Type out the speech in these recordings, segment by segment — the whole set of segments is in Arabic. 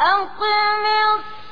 أقم الصلاة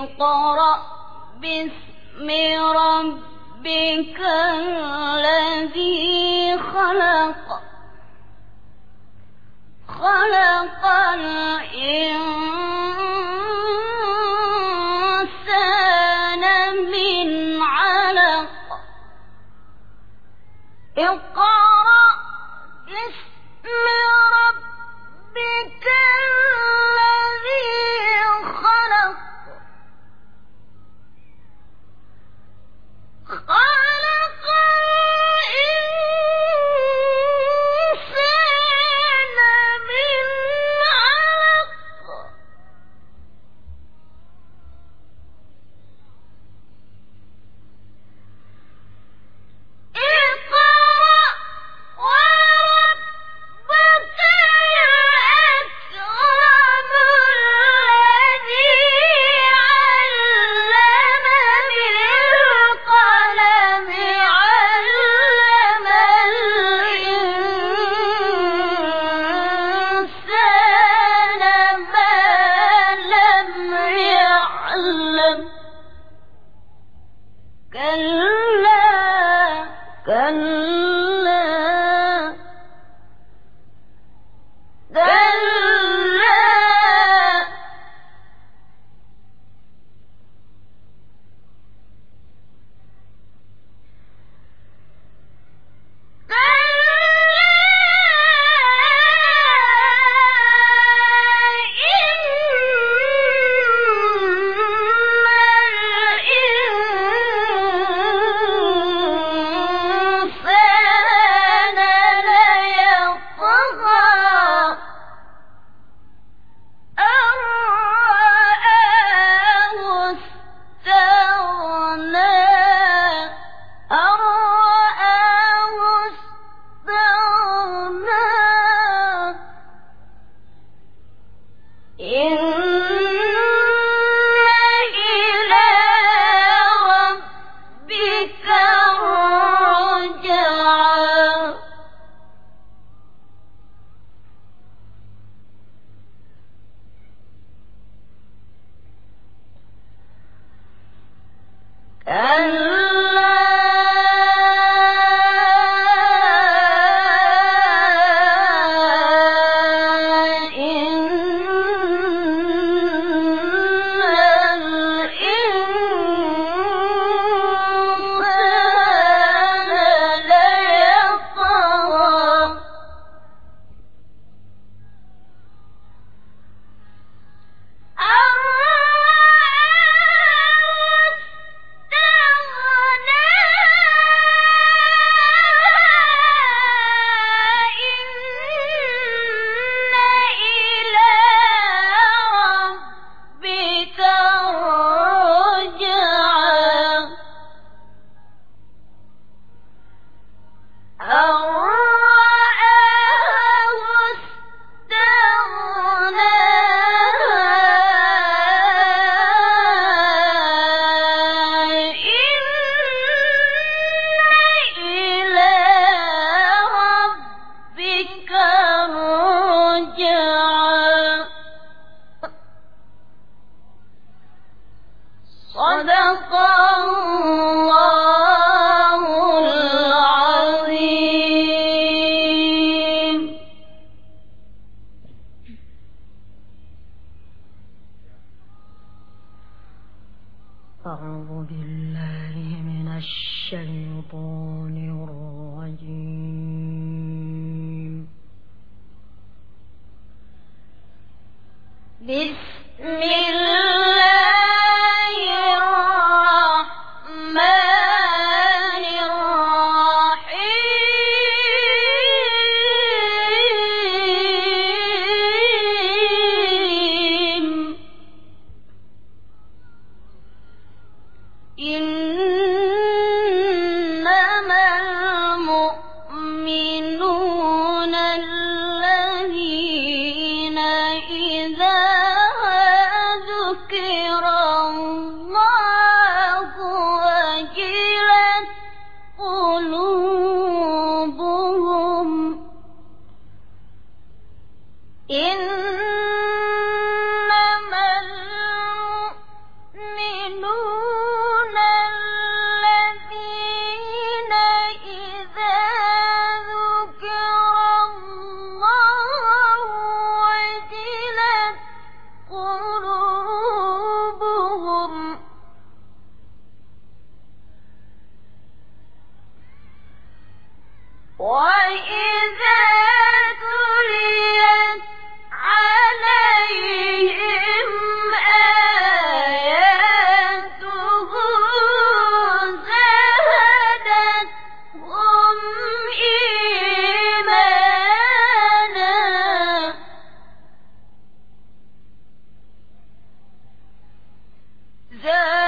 اقرأ باسم ربك الذي خلق. خلق الإنسان من علق. اقرأ زادتهم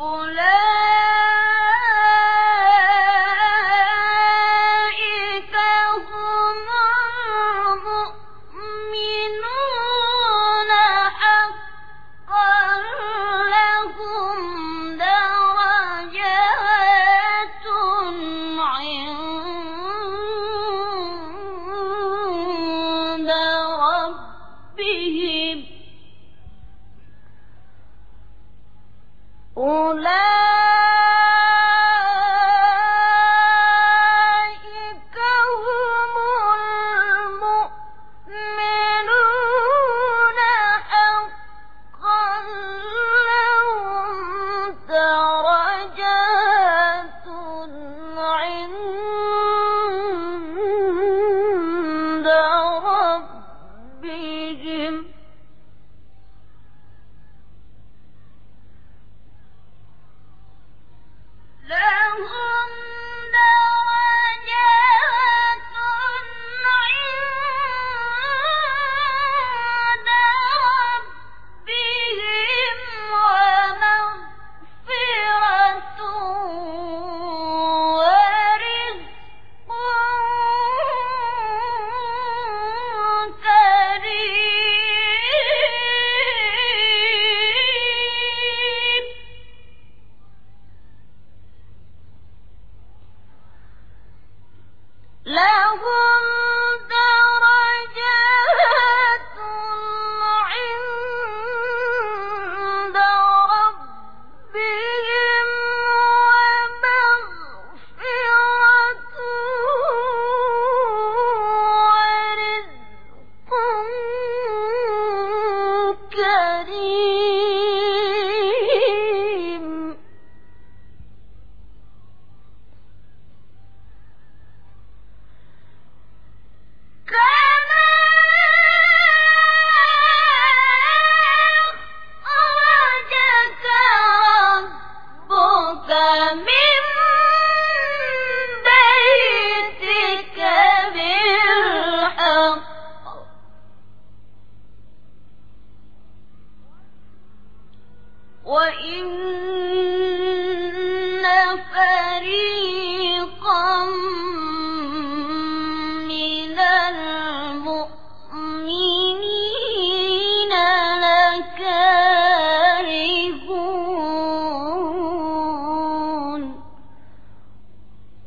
أولئك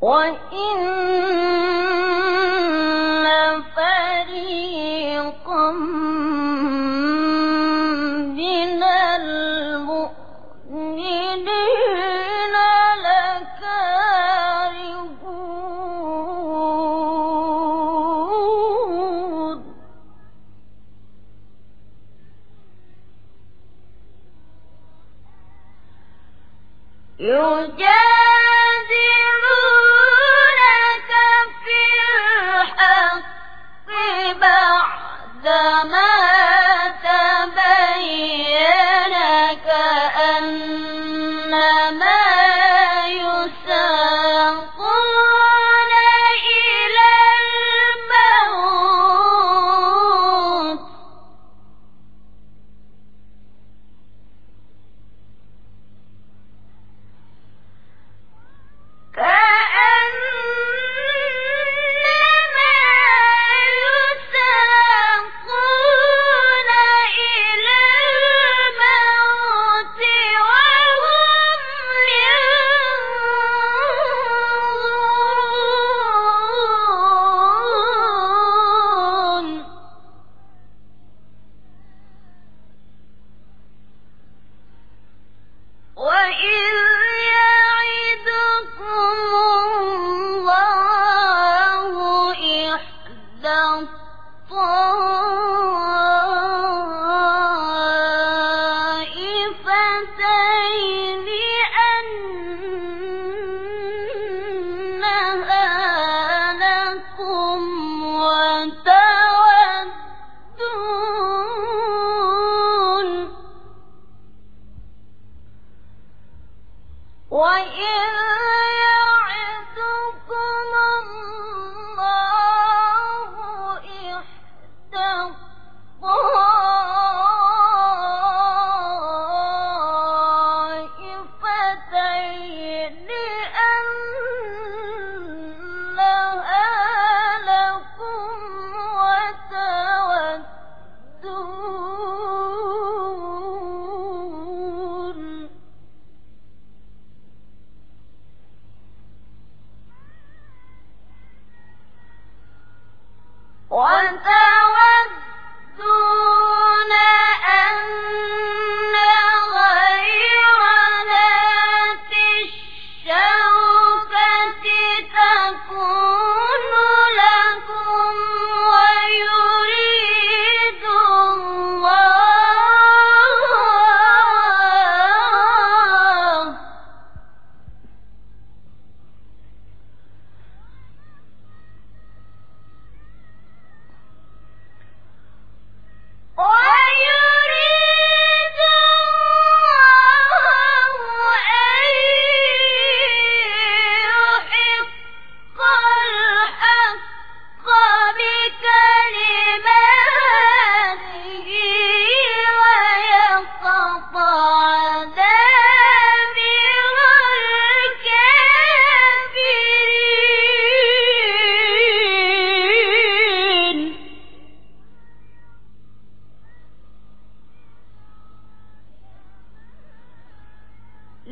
وإن ما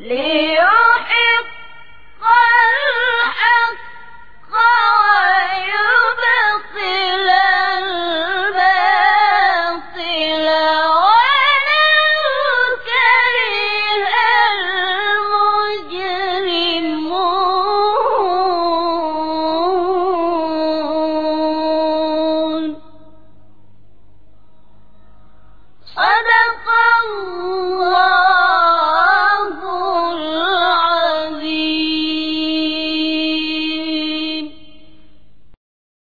le